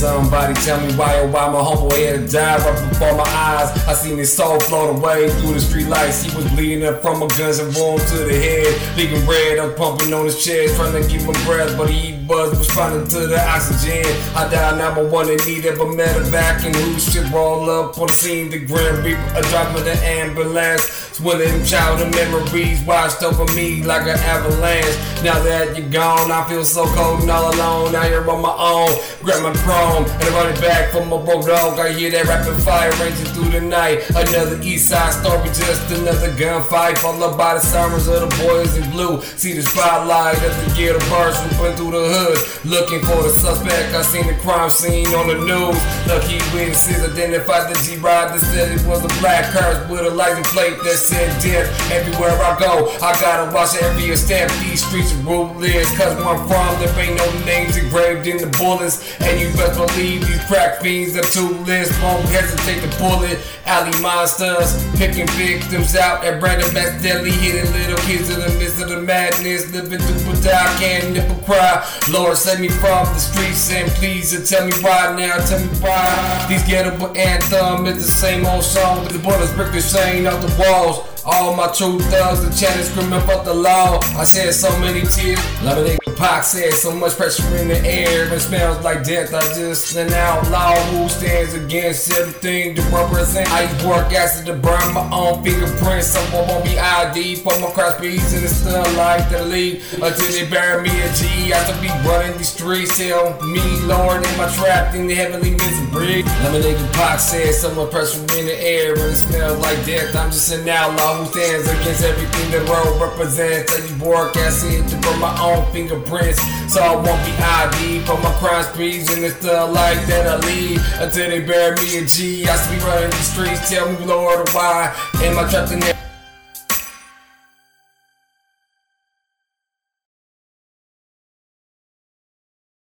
somebody tell me why or why my homeboy had to die right before my eyes. I seen his soul float away through the street lights. He was bleeding up from a guns and wound to the head, leaking red. I'm pumping on his chest, trying to give him breath, but he was responding to the oxygen. I died number one in need of a medevac, and who should roll up on the scene? The Grim Reaper, a drop of the ambulance. Swilling childhood memories washed over me like an avalanche. Now that you're gone, I feel so cold and all alone. On my own. Grab my chrome and I run it back from my broke dog. I hear that rapid fire raging through the night. Another East Side story, just another gunfight. Followed by the sirens of the boys in blue. See the spotlight as the gear the birds swooping through the hood. Looking for the suspect. I seen the crime scene on the news. Lucky witnesses identified the G-Rod that said it was a black hearse with a license plate that said death. Everywhere I go, I gotta watch every step. These streets are ruthless. Cause where I'm from, there ain't no names engraved in the bullets. And you best believe these crack fiends are toothless. Won't hesitate to pull it. Alley monsters, picking victims out at Brandon Bass Deli, hitting little kids in the midst of the madness. Living through but I can't nipple cry. Lord, save me from the streets and please and tell me why now. Tell me why. These ghetto anthem is the same old song. The bullets ricocheting off the walls. All my true thugs and chanting screaming fuck the law. I shed so many tears. Love it, Pac said so much pressure in the air. It smells like death. I just an outlaw who stands against everything to represent. I work acid to burn my own fingerprints. Someone won't be ID for my cross beats and it's still like the lead until they bury me a G. I should be Tell me, Lord, am I trapped in the heavenly misery? Lemonade Pac said so much pressure in the air and it smells like death. I'm just an outlaw who stands against everything the road represents. I use work acid to burn my own fingerprints. So I won't be ID for my crime sprees and it's still like that I leave until they bury me a G. I still be running the streets. Tell me, Lord, why am I trapped in there?